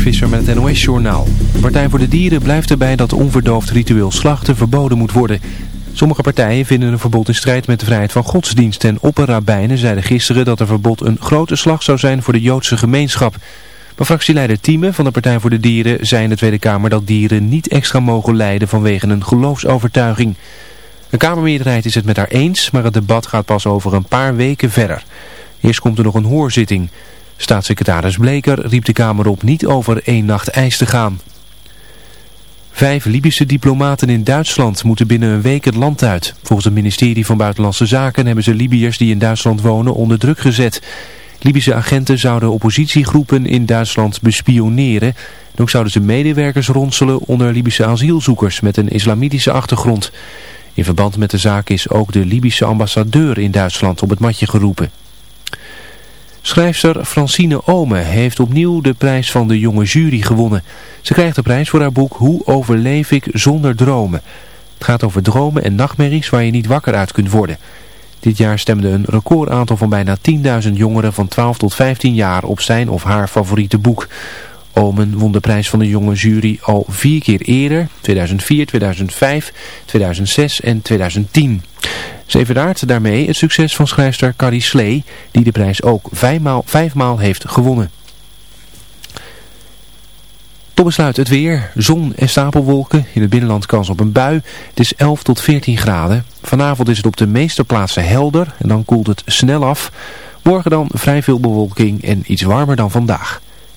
Visser met het NOS-journaal. De Partij voor de Dieren blijft erbij dat onverdoofd ritueel slachten verboden moet worden. Sommige partijen vinden een verbod in strijd met de vrijheid van godsdienst. En opperrabijnen zeiden gisteren dat een verbod een grote slag zou zijn voor de Joodse gemeenschap. Maar fractieleider Thieme van de Partij voor de Dieren zei in de Tweede Kamer dat dieren niet extra mogen lijden vanwege een geloofsovertuiging. De Kamermeerderheid is het met haar eens, maar het debat gaat pas over een paar weken verder. Eerst komt er nog een hoorzitting. Staatssecretaris Bleker riep de Kamer op niet over één nacht ijs te gaan. Vijf Libische diplomaten in Duitsland moeten binnen een week het land uit. Volgens het ministerie van Buitenlandse Zaken hebben ze Libiërs die in Duitsland wonen onder druk gezet. Libische agenten zouden oppositiegroepen in Duitsland bespioneren. En ook zouden ze medewerkers ronselen onder Libische asielzoekers met een islamitische achtergrond. In verband met de zaak is ook de Libische ambassadeur in Duitsland op het matje geroepen. Schrijfster Francine Ome heeft opnieuw de prijs van de jonge jury gewonnen. Ze krijgt de prijs voor haar boek Hoe overleef ik zonder dromen. Het gaat over dromen en nachtmerries waar je niet wakker uit kunt worden. Dit jaar stemde een recordaantal van bijna 10.000 jongeren van 12 tot 15 jaar op zijn of haar favoriete boek. Omen won de prijs van de jonge jury al vier keer eerder, 2004, 2005, 2006 en 2010. Ze evenaart daarmee het succes van schrijfster Carrie Slee, die de prijs ook vijfmaal, vijfmaal heeft gewonnen. Tot besluit het weer, zon en stapelwolken, in het binnenland kans op een bui. Het is 11 tot 14 graden. Vanavond is het op de meeste plaatsen helder en dan koelt het snel af. Morgen dan vrij veel bewolking en iets warmer dan vandaag.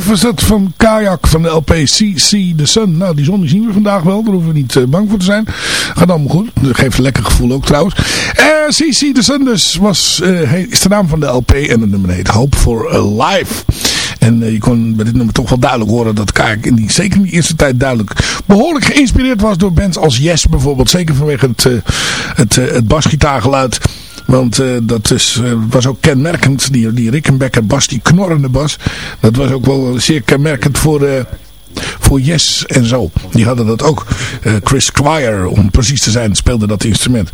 Alive was dat van Kayak van de LP CC The Sun. Nou, die zon zien we vandaag wel. Daar hoeven we niet uh, bang voor te zijn. Gaat allemaal goed. Dat geeft een lekker gevoel ook trouwens. Uh, CC The Sun dus was, uh, is de naam van de LP. En het nummer heet Hope for Alive. En uh, je kon bij dit nummer toch wel duidelijk horen dat Kayak in die, zeker in die eerste tijd duidelijk behoorlijk geïnspireerd was door bands als Yes bijvoorbeeld. Zeker vanwege het, het, het. Want uh, dat is, uh, was ook kenmerkend, die, die Rickenbacker bas, die knorrende bas. Dat was ook wel zeer kenmerkend voor, uh, voor Yes en zo. Die hadden dat ook. Chris Squire, om precies te zijn, speelde dat instrument.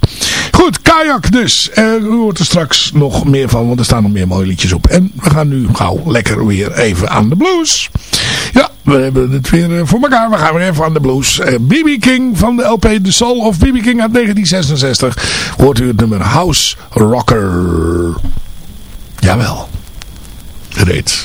Goed, Kajak dus. u hoort er straks nog meer van, want er staan nog meer mooie liedjes op. En we gaan nu gauw lekker weer even aan de blues. We hebben het weer voor elkaar. We gaan weer even aan de blues. B.B. King van de LP The Soul of B.B. King uit 1966. Hoort u het nummer House Rocker. Jawel. Reeds.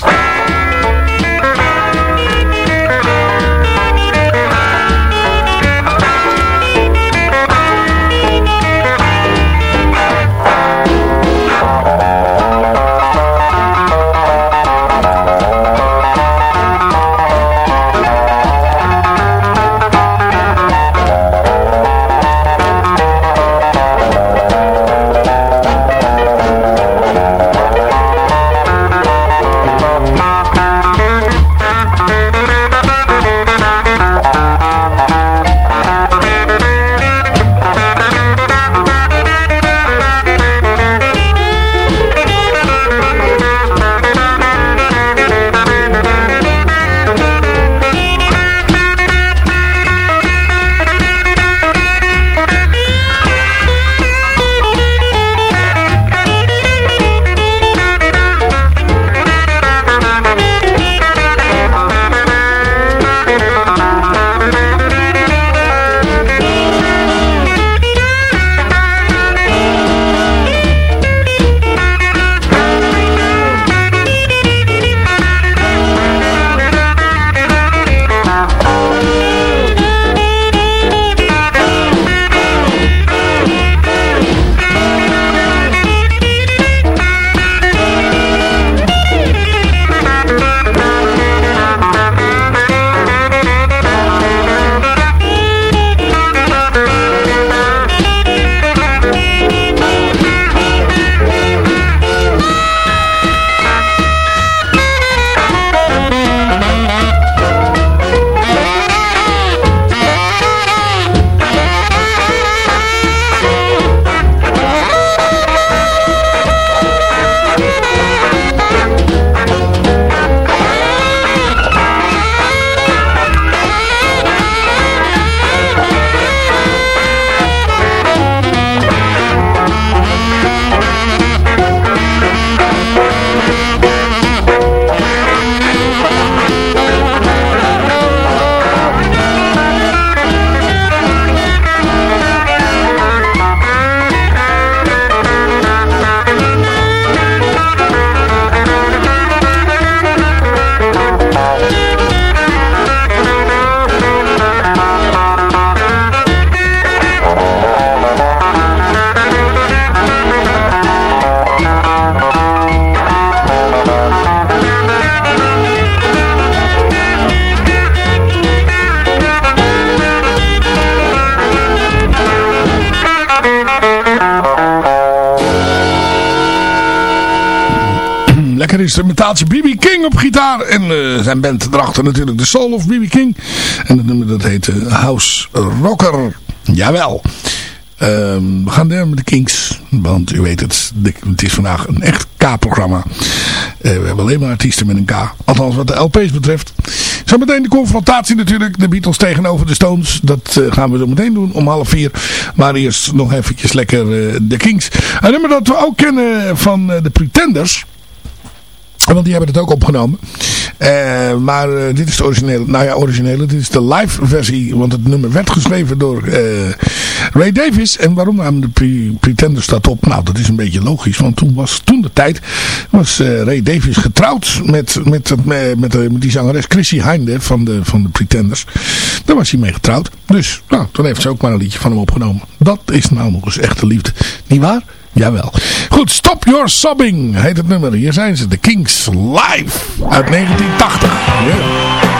Zijn band erachter natuurlijk de Soul of B.B. King. En dat nummer dat heet uh, House Rocker. Jawel. Um, we gaan door met de Kings. Want u weet het, het is vandaag een echt K-programma. Uh, we hebben alleen maar artiesten met een K. Althans wat de LP's betreft. Zometeen de confrontatie natuurlijk. De Beatles tegenover de Stones. Dat uh, gaan we zo meteen doen om half vier. Maar eerst nog eventjes lekker de Kings. Een nummer dat we ook kennen van de Pretenders. Want die hebben het ook opgenomen. Uh, maar uh, dit is de originele. Nou ja, originele. Dit is de live versie. Want het nummer werd geschreven door uh, Ray Davis. En waarom namen de pre Pretenders dat op? Nou, dat is een beetje logisch. Want toen was toen de tijd. Was Ray Davis getrouwd met, met, met, met, die zangeres Chrissy Hinde van de, van de Pretenders. Daar was hij mee getrouwd. Dus nou, toen heeft ze ook maar een liedje van hem opgenomen. Dat is nou nog eens echte liefde. Niet waar? Jawel. Goed. Stop Your Sobbing heet het nummer. Hier zijn ze, de Kings live uit 1980. Yeah.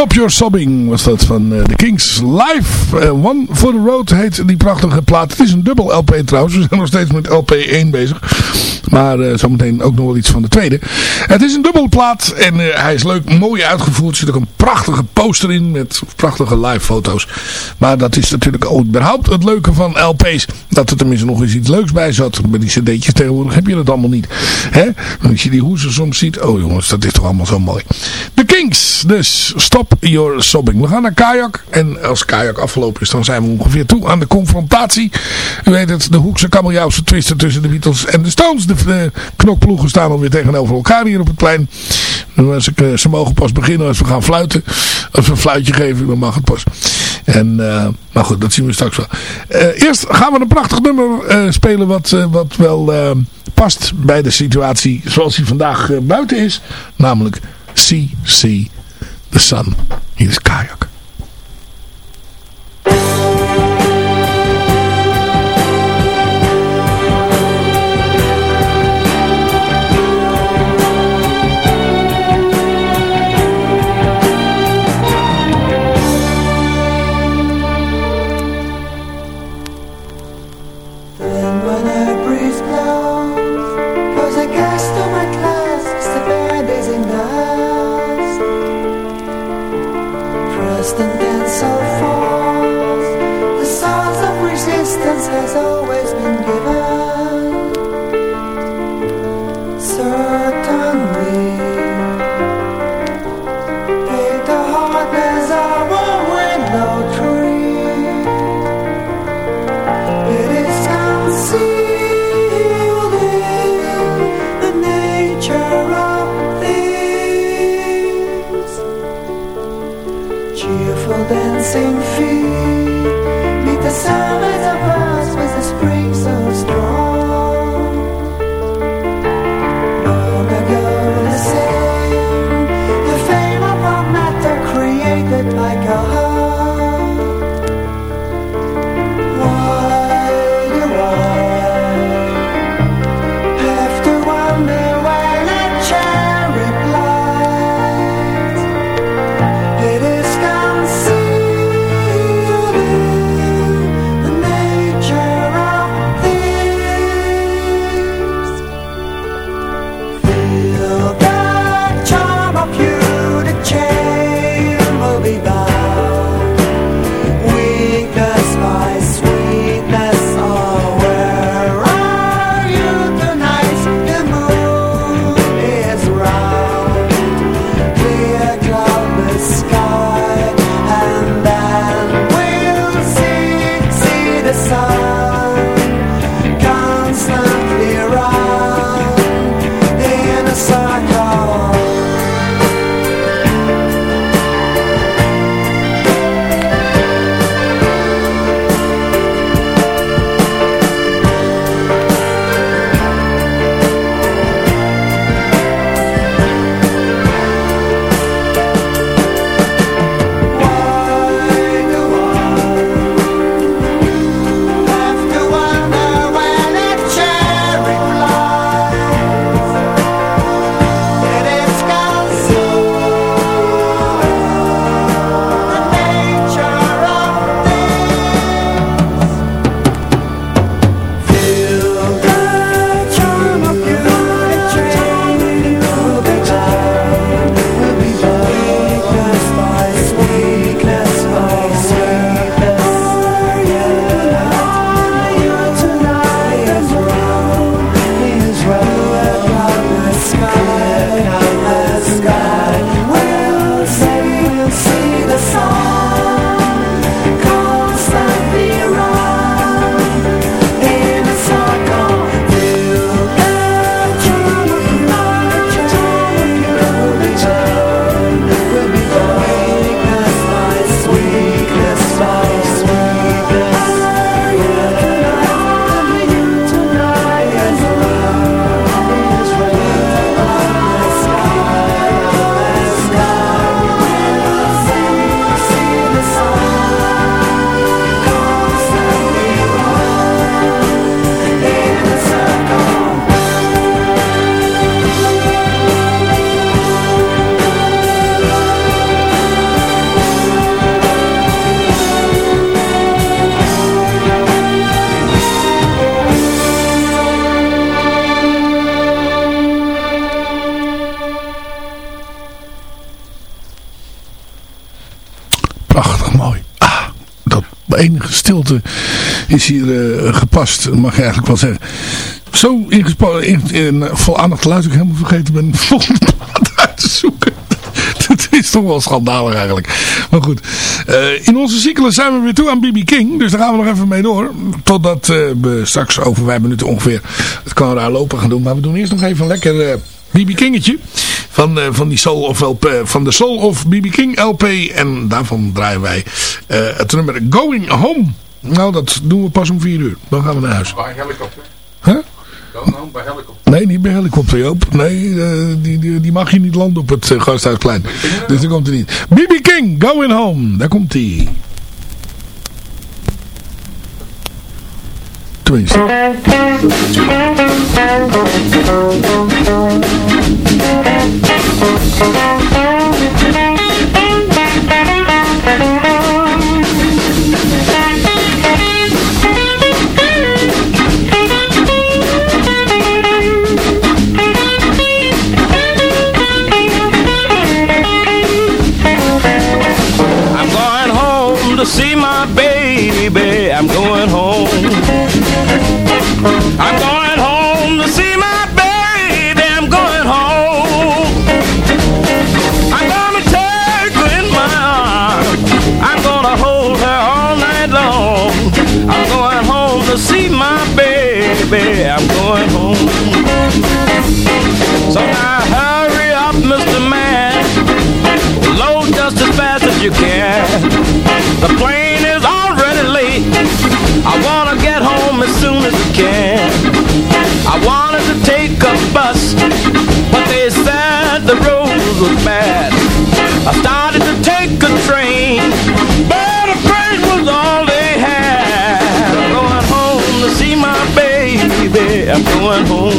Stop Your Sobbing was dat van uh, Kings live. Uh, One for the Road heet die prachtige plaat. Het is een dubbel LP trouwens. We zijn nog steeds met LP 1 bezig. Maar uh, zometeen ook nog wel iets van de tweede. Het is een dubbelplaat en uh, hij is leuk, mooi uitgevoerd. Er zit ook een prachtige poster in met prachtige live foto's. Maar dat is natuurlijk überhaupt het leuke van LP's. Dat er tenminste nog eens iets leuks bij zat. Bij die cd'tjes tegenwoordig heb je dat allemaal niet. Hè? Als je die hoezen soms ziet. Oh jongens, dat is toch allemaal zo mooi. De Kings, dus Stop Your Sobbing. We gaan naar Kajak. En als Kajak afgelopen is, dan zijn we ongeveer toe aan de confrontatie. U weet het, de Hoekse kabeljauwse twisten tussen de Beatles en de Stones. De, de knokploegen staan alweer tegenover elkaar hier op het plein. Als ik, ze mogen pas beginnen als we gaan fluiten. Als we een fluitje geven, dan mag het pas. En, uh, maar goed, dat zien we straks wel. Eerst gaan we een prachtig nummer spelen wat, wat wel past bij de situatie zoals die vandaag buiten is. Namelijk See the Sun. Hier is Kajak. Stilte is hier eh, gepast, mag je eigenlijk wel zeggen. Zo ingespannen, in, in, vol aandacht te luisteren, ik helemaal vergeten ben volgende plaat uit te zoeken. Dat is toch wel schandalig eigenlijk. Maar goed, eh, in onze cyclus zijn we weer toe aan BB King. Dus daar gaan we nog even mee door. Totdat eh, we straks over vijf minuten ongeveer het daar lopen gaan doen. Maar we doen eerst nog even een lekker eh, BB Kingetje. Van, eh, van, die Soul of LP, van de Soul of BB King LP. En daarvan draaien wij eh, het nummer Going Home. Nou, dat doen we pas om vier uur. Dan gaan we naar huis. Bij helikopter. Huh? Dan dan bij helikopter. Nee, niet bij helikopter Joop. Nee, eh, die, die, die mag je niet landen op het Gasthuisplein. Dus daar komt hij niet. BB King, Going Home. Daar komt hij. I'm I'm going home. So now hurry up, Mr. Man. Load just as fast as you can. The plane is already late. I wanna get home as soon as I can. I wanted to take a bus, but they said the roads was bad. I'm going home.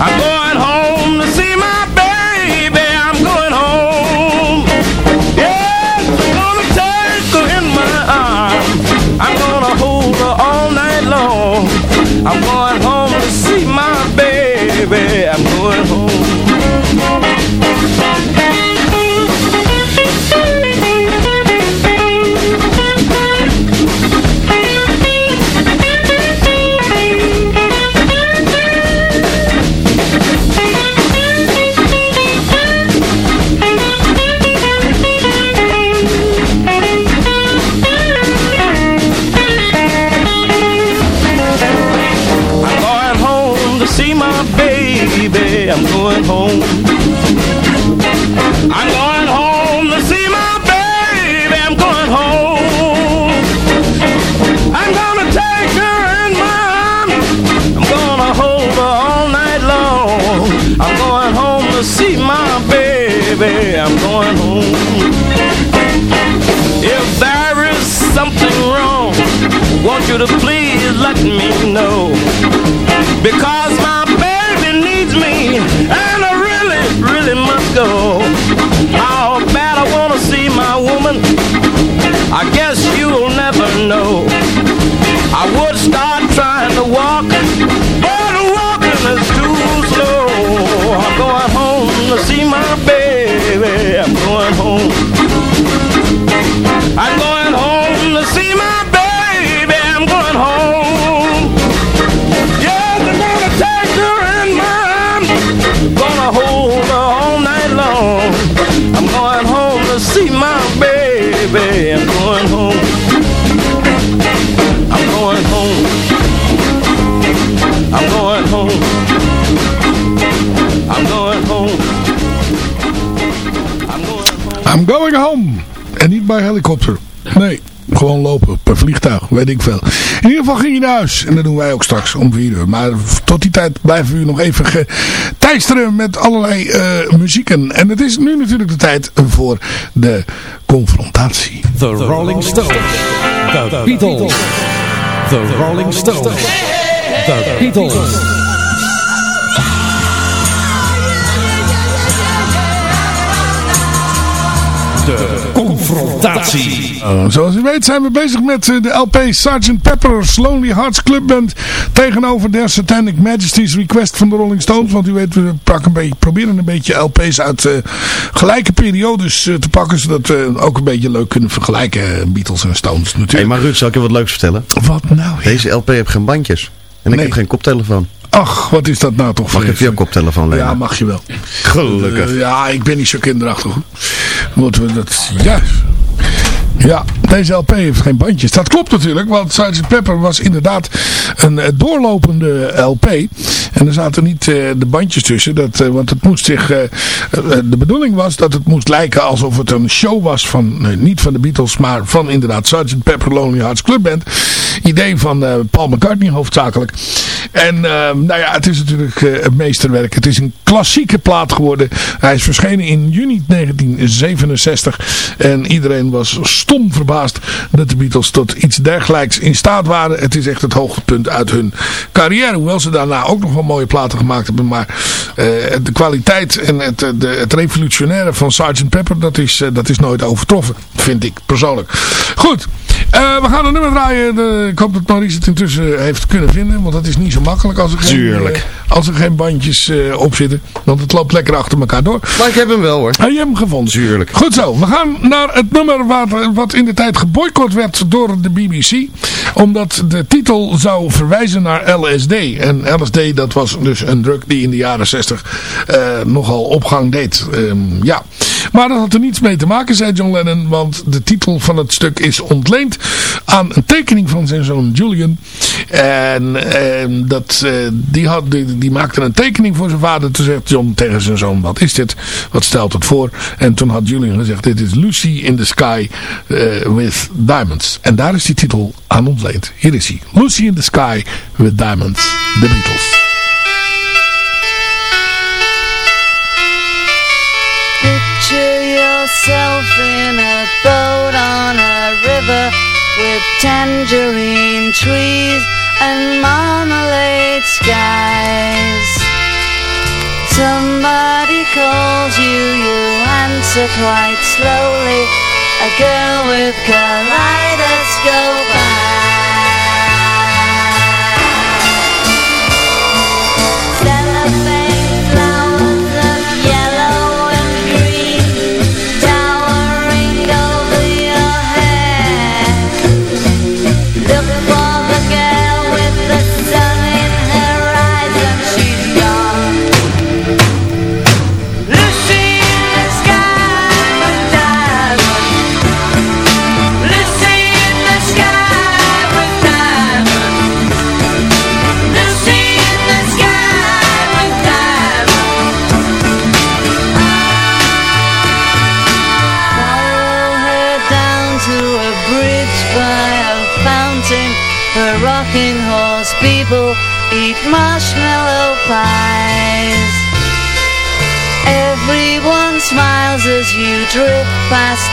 I'm going home to see my baby. I'm going home. Yes, I'm gonna take her in my arms. I'm gonna hold her all night long. I'm going home to see my baby. I'm going home. You to please let me know. Because my Helikopter. Nee, gewoon lopen. Per vliegtuig, weet ik veel. In ieder geval ging je naar huis. En dat doen wij ook straks om vier uur. Maar tot die tijd blijven we nog even teisteren met allerlei eh, muzieken. En het is nu natuurlijk de tijd voor de confrontatie. The Rolling Stones. The Beatles. The Rolling Stones. The Beatles. De confrontatie. Uh, zoals u weet zijn we bezig met uh, de LP Sgt. Pepper's Lonely Hearts Club Band tegenover de Satanic Majesty's Request van de Rolling Stones. Want u weet, we pakken een beetje, proberen een beetje LP's uit uh, gelijke periodes te pakken. Zodat we ook een beetje leuk kunnen vergelijken, Beatles en Stones natuurlijk. Hey, maar Ruud, zal ik je wat leuks vertellen? Wat nou? Deze LP heeft geen bandjes. En ik Nee. heb geen koptelefoon. Ach, wat is dat nou toch Mag ik jouw koptelefoon lenen? Ja, mag je wel. Gelukkig. Uh, ja, ik ben niet zo kinderachtig. hoor. Moeten we dat... Ja. Ja, deze LP heeft geen bandjes. Dat klopt natuurlijk, want Sgt. Pepper was inderdaad een uh, doorlopende LP. En er zaten niet uh, de bandjes tussen. Dat, uh, want het moest zich... de bedoeling was dat het moest lijken alsof het een show was van... niet van de Beatles, maar van inderdaad Sgt. Pepper Lonely Hearts Club Band. Idee van Paul McCartney hoofdzakelijk. En nou ja, het is natuurlijk het meesterwerk. Het is een klassieke plaat geworden. Hij is verschenen in juni 1967. En iedereen was stom verbaasd dat de Beatles tot iets dergelijks in staat waren. Het is echt het hoogtepunt uit hun carrière. Hoewel ze daarna ook nog wel mooie platen gemaakt hebben. Maar uh, de kwaliteit en het, de, het revolutionaire van Sgt. Pepper, dat is, uh, dat is nooit overtroffen. Vind ik persoonlijk. Goed. Uh, we gaan een nummer draaien. De, ik hoop dat Maurice het intussen heeft kunnen vinden. Want dat is niet zo makkelijk als er geen, Tuurlijk. als er geen bandjes op zitten. Want het loopt lekker achter elkaar door. Maar ik heb hem wel hoor. Heb je hem gevonden? Tuurlijk. Goed zo. We gaan naar het nummer waar, wat in de tijd geboycott werd door de BBC. Omdat de titel zou verwijzen naar LSD. En LSD dat was dus een drug die in de jaren 60 uh, nogal opgang deed. Um, ja. Maar dat had er niets mee te maken, zei John Lennon. Want de titel van het stuk is ontleend aan een tekening van zijn zoon Julian. En, en dat, uh, die, had, die, die, maakte een tekening voor zijn vader. Toen zegt John tegen zijn zoon, wat is dit? Wat stelt het voor? En toen had Julian gezegd, dit is Lucy in the Sky uh, with Diamonds. En daar is die titel aan ontleend. Hier is hij. Lucy in the Sky with Diamonds. The Beatles. Picture yourself in a boat river with tangerine trees and marmalade skies. Somebody calls you, you answer quite slowly. A girl with kaleidoscope eyes.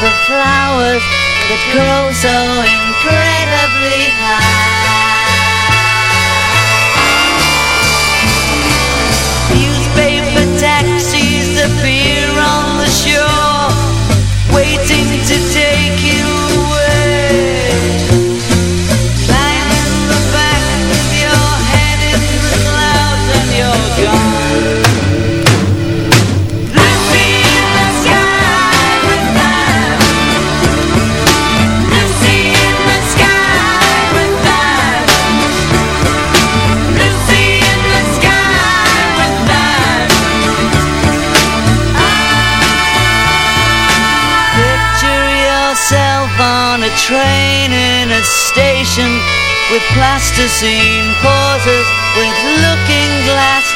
The flowers that grow so train in a station with plasticine pauses with looking glass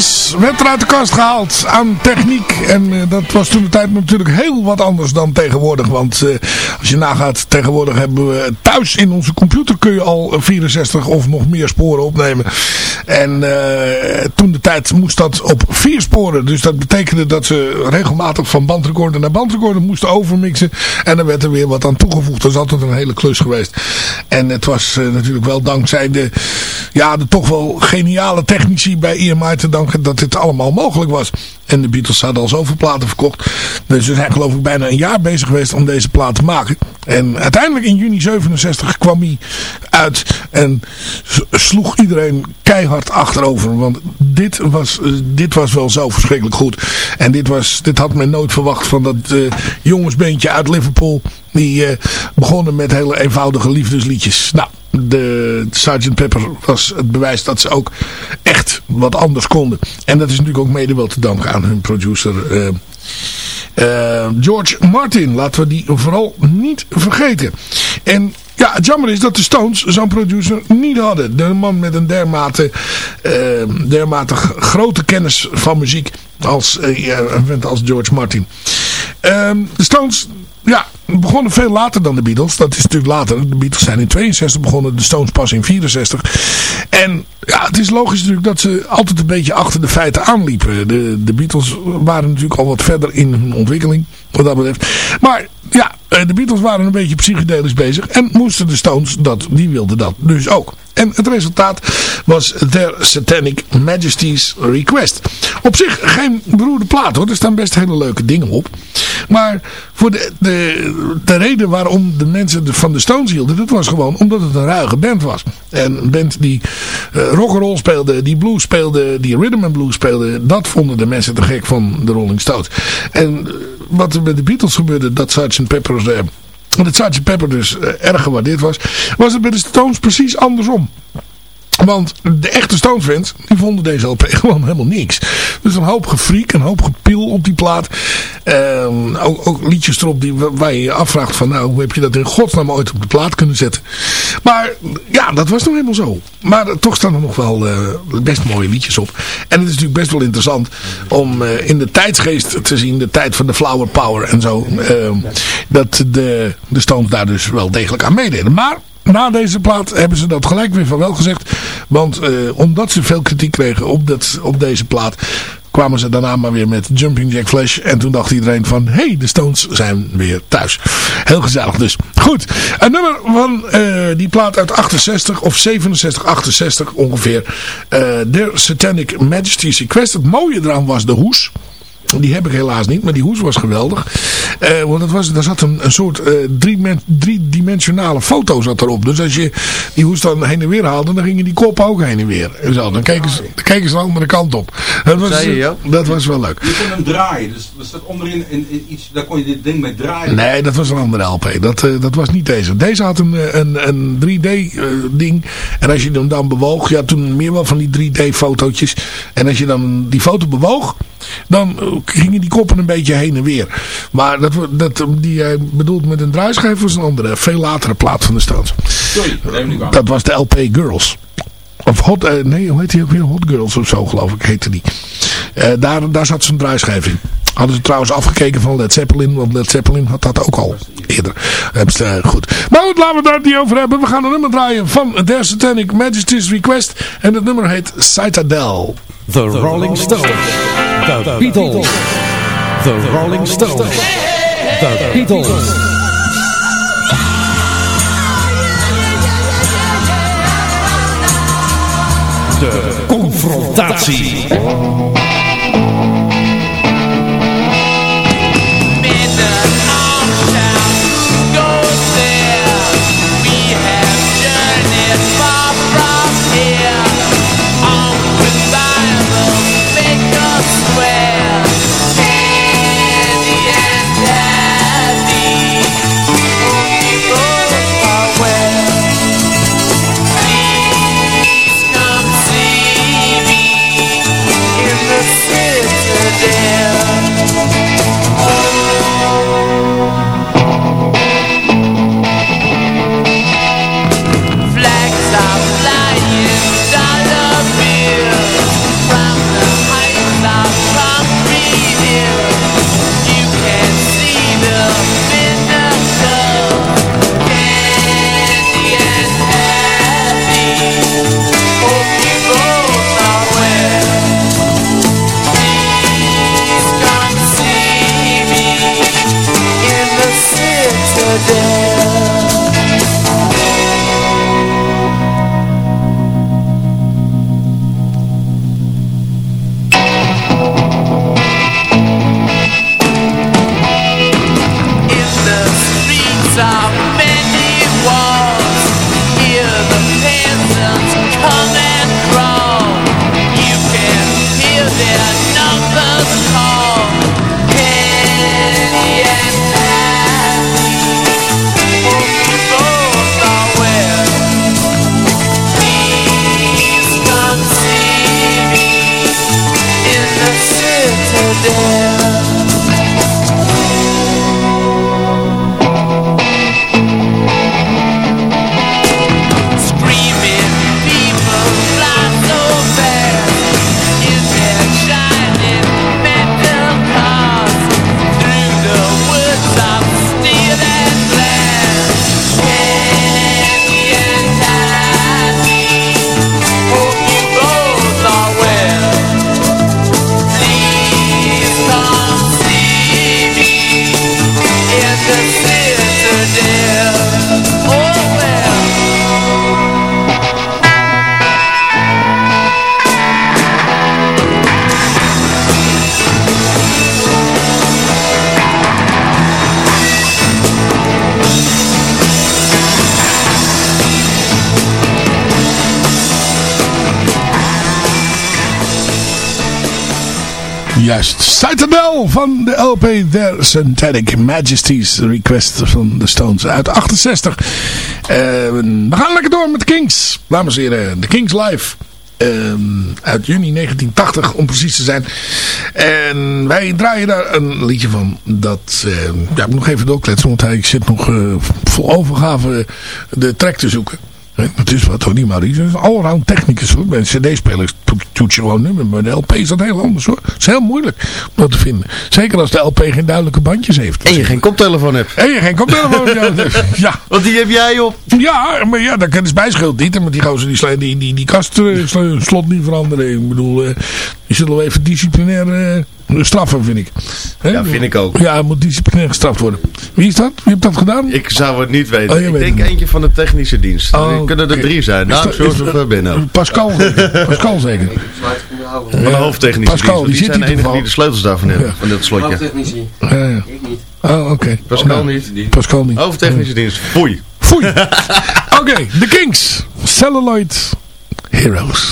Alles werd er uit de kast gehaald aan techniek. En eh, dat was toen de tijd natuurlijk heel wat anders dan tegenwoordig. Want eh, als je nagaat, tegenwoordig hebben we thuis in onze computer kun je al 64 of nog meer sporen opnemen. En eh, toen de tijd moest dat op vier sporen. Dus dat betekende dat ze regelmatig van bandrecorder naar bandrecorder moesten overmixen. En dan werd er weer wat aan toegevoegd. Dat is altijd een hele klus geweest. En het was natuurlijk wel dankzij de, ja, de toch wel geniale technici bij EMI te danken dat dit allemaal mogelijk was. En de Beatles hadden al zoveel platen verkocht. Dus ze zijn geloof ik bijna een jaar bezig geweest om deze plaat te maken. En uiteindelijk in juni 67 kwam hij uit en sloeg iedereen keihard achterover. Want dit was, dit was wel zo verschrikkelijk goed. En dit, was, dit had men nooit verwacht van dat uh, jongensbeentje uit Liverpool. Die uh, begonnen met hele eenvoudige liefdesliedjes. Nou, de Sgt. Pepper was het bewijs dat ze ook echt wat anders konden. En dat is natuurlijk ook mede wel te danken aan hun producer George Martin. Laten we die vooral niet vergeten. En ja, het jammer is dat de Stones zo'n producer niet hadden. De man met een dermate, uh, dermate grote kennis van muziek als, als George Martin. Ehm, de Stones ja, begonnen veel later dan de Beatles. Dat is natuurlijk later. De Beatles zijn in 62 begonnen. De Stones pas in 64. En ja, het is logisch natuurlijk dat ze altijd een beetje achter de feiten aanliepen. De, de Beatles waren natuurlijk al wat verder in hun ontwikkeling. Wat dat betreft. Maar ja, de Beatles waren een beetje psychedelisch bezig. En moesten de Stones dat. Die wilden dat dus ook. En het resultaat was Their Satanic Majesty's Request. Op zich geen beroerde plaat hoor. Er staan best hele leuke dingen op. Maar voor de, de, de reden waarom de mensen van de Stones hielden. Dat was gewoon omdat het een ruige band was. En een band die uh, rock'n'roll speelde. Die blues speelde. Die rhythm and blues speelde. Dat vonden de mensen te gek van de Rolling Stones. En uh, wat er met de Beatles gebeurde. Dat Sgt. Uh, dat Sgt. Pepper dus erg gewaardeerd was. Was het bij de Stones precies andersom. Want de echte Stones fans, die vonden deze LP gewoon helemaal niks. Dus een hoop gefriek, een hoop gepil op die plaat. Um, ook, ook, liedjes erop die, waar je je afvraagt van nou, hoe heb je dat in godsnaam ooit op de plaat kunnen zetten. Maar ja, dat was nog helemaal zo. Maar toch staan er nog wel uh, best mooie liedjes op. En het is natuurlijk best wel interessant om uh, in de tijdsgeest te zien, de tijd van de flower power en zo. dat de, de Stones daar dus wel degelijk aan meededen. Maar na deze plaat hebben ze dat gelijk weer van wel gezegd. Want uh, omdat ze veel kritiek kregen op, dat, op deze plaat kwamen ze daarna maar weer met Jumping Jack Flash. En toen dacht iedereen van, hé, hey, de Stones zijn weer thuis. Heel gezellig dus. Goed, een nummer van uh, die plaat uit 68 of 67, 68 ongeveer. Uh, The Satanic Majesty's Request. Het mooie eraan was de hoes. Die heb ik helaas niet, maar die hoes was geweldig. Uh, want het was, daar zat een, een soort uh, driedimensionale foto zat erop. Dus als je die hoes dan heen en weer haalde, dan gingen die koppen ook heen en weer. En zo, dan keken ze, dan keken ze de andere kant op. Dat was, je, dat was wel leuk. Je kon hem draaien, dus er staat onderin in, in iets, daar kon je dit ding mee draaien. Nee, dat was een andere LP. Dat, uh, dat was niet deze. Deze had een, een, een 3D ding. En als je hem dan bewoog, ja toen meer wel van die 3D fotootjes. En als je dan die foto bewoog, dan gingen die koppen een beetje heen en weer. Maar dat, dat, die jij bedoelt met een draaischijf was een andere, veel latere plaat van de Stones. Sorry. Dat was de LP Girls. Of Hot, uh, nee, hoe heet die ook weer? Hot Girls of zo geloof ik, heette die. Uh, daar, daar zat zo'n draaischijf in. Hadden ze trouwens afgekeken van Led Zeppelin, want Led Zeppelin had dat ook al eerder. Uh, goed. Maar goed, laten we het daar niet over hebben. We gaan een nummer draaien van Their Satanic Majesty's Request. En het nummer heet Citadel. The Rolling Stones. The Beatles. The Rolling Stones. The Beatles. De confrontatie. Juist. Citadel van de LP Their Synthetic Majesties Request van de Stones uit 68. Eh, we gaan lekker door met de Kings. Dames en heren, de Kings Live. Ehm, uit juni 1980 om precies te zijn. En wij draaien daar een liedje van. Dat, eh, ja, ik moet nog even doorkletsen, want hij zit nog eh, vol overgave de track te zoeken. Het is wat, hoor, niet maar. Het is allround technicus hoor. Bij een cd-speler toets je gewoon nummer. Maar de LP is dat heel anders hoor. Het is heel moeilijk om dat te vinden. Zeker als de LP geen duidelijke bandjes heeft. En je geen koptelefoon hebt. En je geen koptelefoon hebt. Ja. Want die heb jij op. Ja, maar ja, dat kan dus bijschuld niet. Met die gozer die, die, die, die kast eh, slot niet veranderen. Ik bedoel, eh, die zullen wel even disciplinair eh, straffen, vind ik. Ja, vind ik ook. Ja, moet disciplinair gestraft worden. Wie is dat? Wie heeft dat gedaan? Ik zou het niet weten. Oh, ik weet denk het eentje van de technische dienst. Oh, kunnen er drie zijn. Is Nou, is is dat- wel binnen. Pascal. Pascal zeker. Van de hoofdtechnische Pascal, dienst. die zit Die zijn de hier enige die de sleutels daarvan hebben. Ja. Van dit slotje. Technici. Ja, ja. Ik niet. Oh, oké. Pascal Nou, niet. Pascal niet. Hoofdtechnische dienst. Foei. Foei. Oké, The Kings. Celluloid Heroes.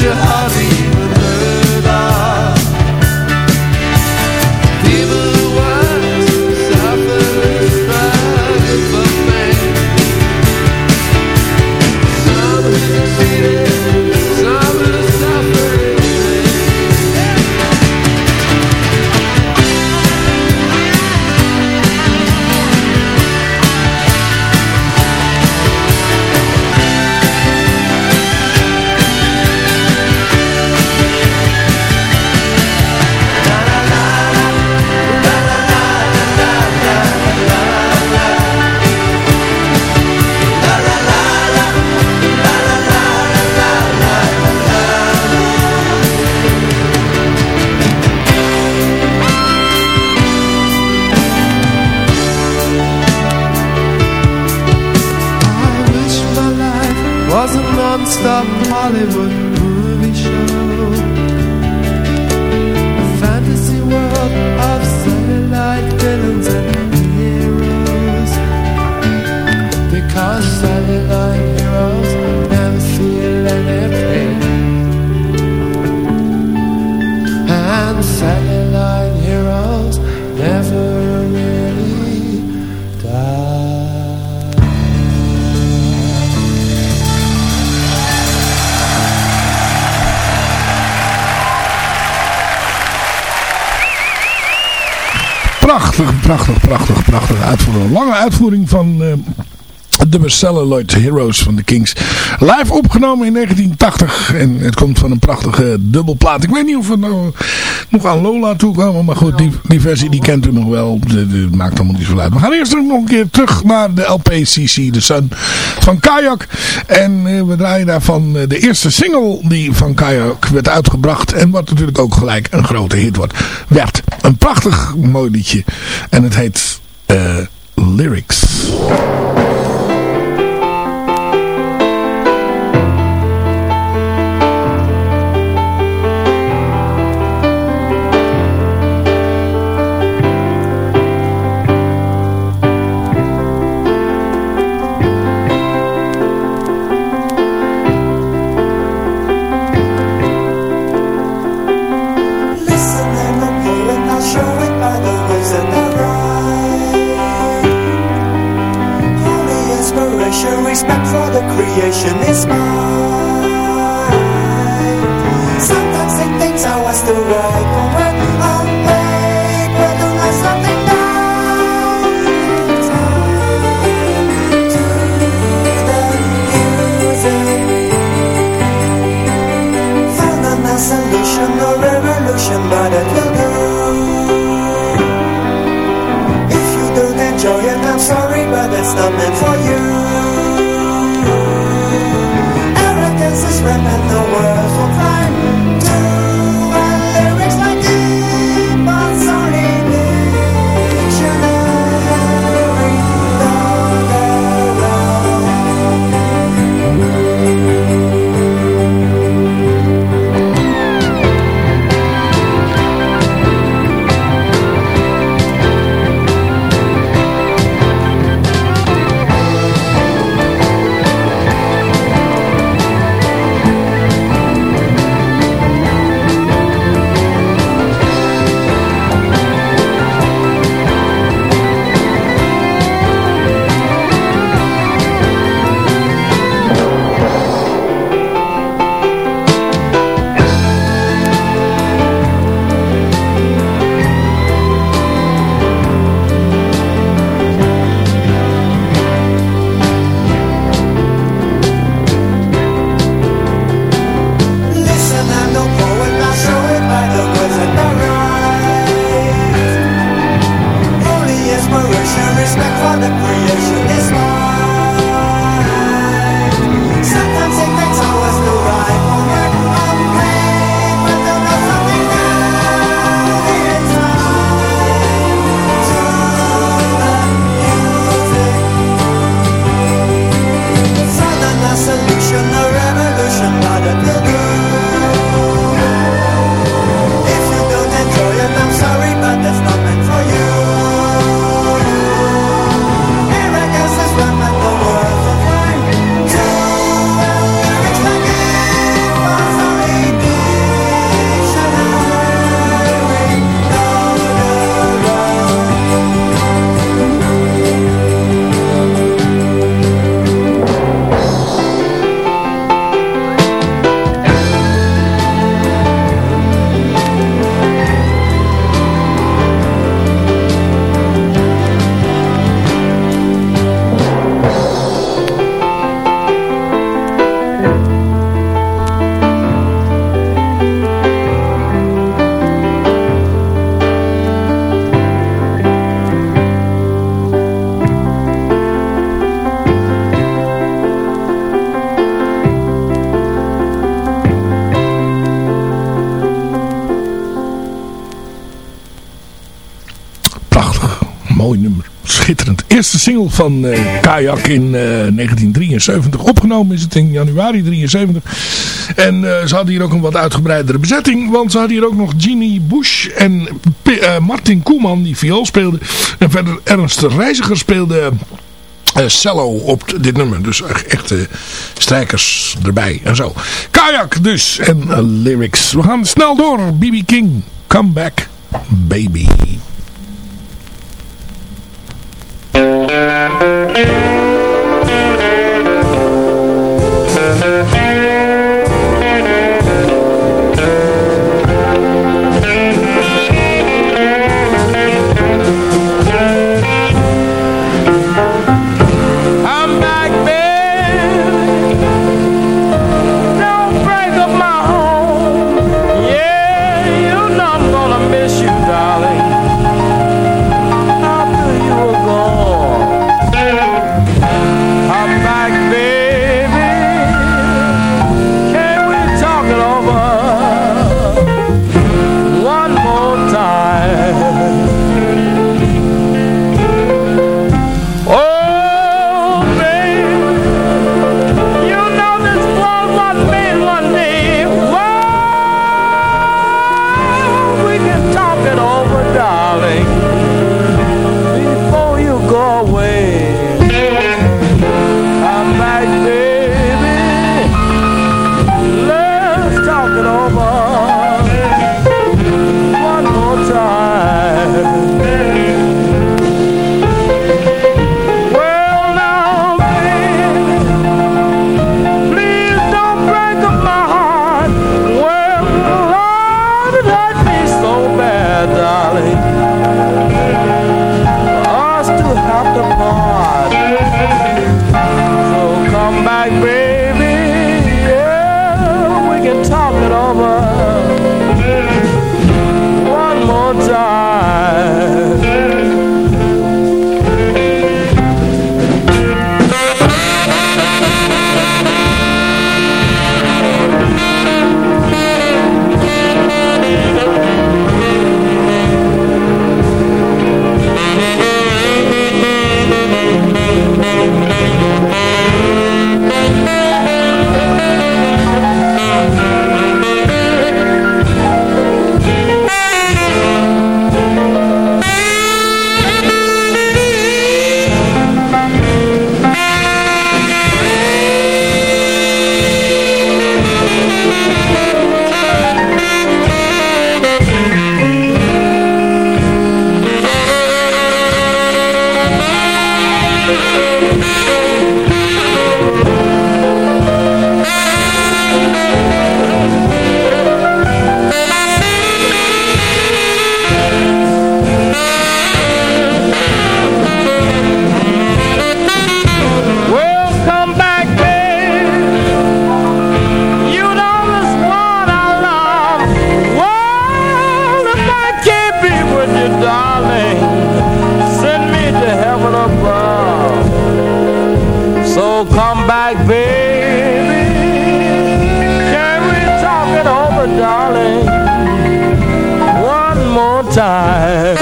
your heart. uitvoering van eh, de Celluloid Heroes van de Kings. Live opgenomen in 1980. En het komt van een prachtige dubbelplaat. Ik weet niet of het nou nog aan Lola toe. Maar goed, die, die versie die kent u nog wel. Het maakt allemaal niet zoveel uit. We gaan eerst nog een keer terug naar de LP de Sun van Kajak. En eh, we draaien daarvan eh, de eerste single die van Kayak werd uitgebracht. En wat natuurlijk ook gelijk een grote hit wordt. Werd een prachtig mooi liedje. En het heet... lyrics. Eerste single van eh, Kajak in eh, 1973. Opgenomen is het in januari 73. En eh, ze hadden hier ook een wat uitgebreidere bezetting. Want ze hadden hier ook nog Jeannie Bush en eh, Martin Koeman die viool speelde. En verder Ernst Reiziger speelde eh, cello op dit nummer. Dus echt echte strijkers erbij en zo. Kajak dus en eh, lyrics. We gaan snel door. B.B. King, Come Back Baby. Thank you. it over. Come back, baby. Can we talk it over, darling? One more time.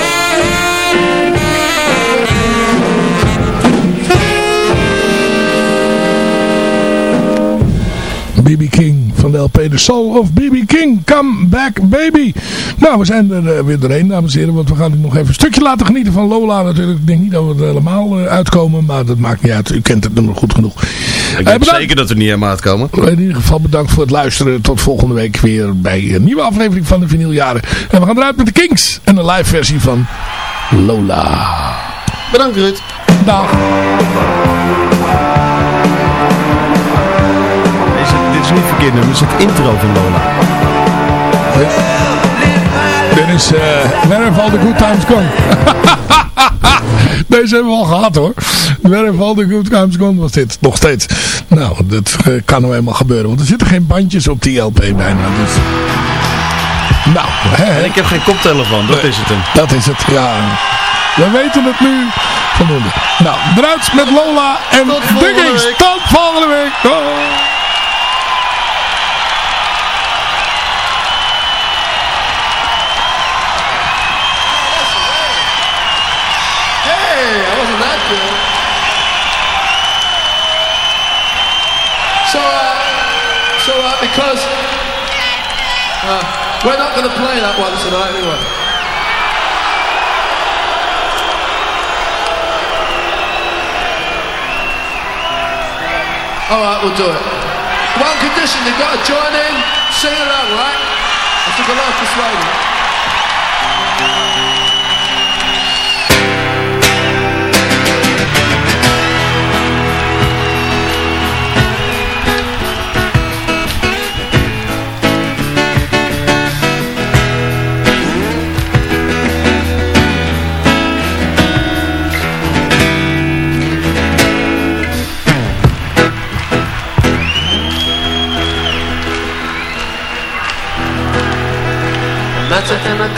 BB King de LP The Soul of BB King. Come back baby. Nou, we zijn er eh, weer doorheen, dames en heren. Want we gaan u nog even een stukje laten genieten van Lola natuurlijk. Ik denk niet dat we er helemaal eh, uitkomen. Maar dat maakt niet uit. U kent het nummer goed genoeg. Ik Eh, weet bedankt. zeker dat we niet helemaal uitkomen. In ieder geval bedankt voor het luisteren. Tot volgende week weer bij een nieuwe aflevering van de Vinyljaren. En we gaan eruit met de Kings. En een live versie van Lola. Bedankt Ruud. Dag. Verkeerd nummer, dit is het intro van Lola. Dit is eh Where Have All The Good Times Gone. Deze hebben we al gehad hoor. Where Have All The Good Times Gone was dit. Nog steeds. Nou, dat eh, kan nou eenmaal gebeuren. Want er zitten geen bandjes op die LP bijna. Dus... Nou, hè, hè. En ik heb geen koptelefoon, dat is het hem. Dat is het, ja. We weten het nu. Voldoende. Nou, eruit met Lola en Tot de Kings. Tot volgende week. Doei. So, uh, so uh, because uh, we're not going to play that one tonight anyway. All right, we'll do it. One condition: you've got to join in, sing along, right? I took a of persuading.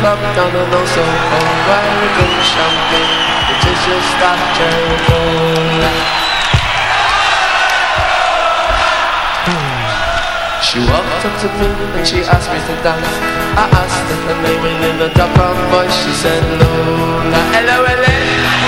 That's at 10 o'clock down on no so we go champagne. It is just that terrible. She walked up to me and she asked me to dance. I asked her her name and in a dark brown voice. She said L-O-L-A. Lola,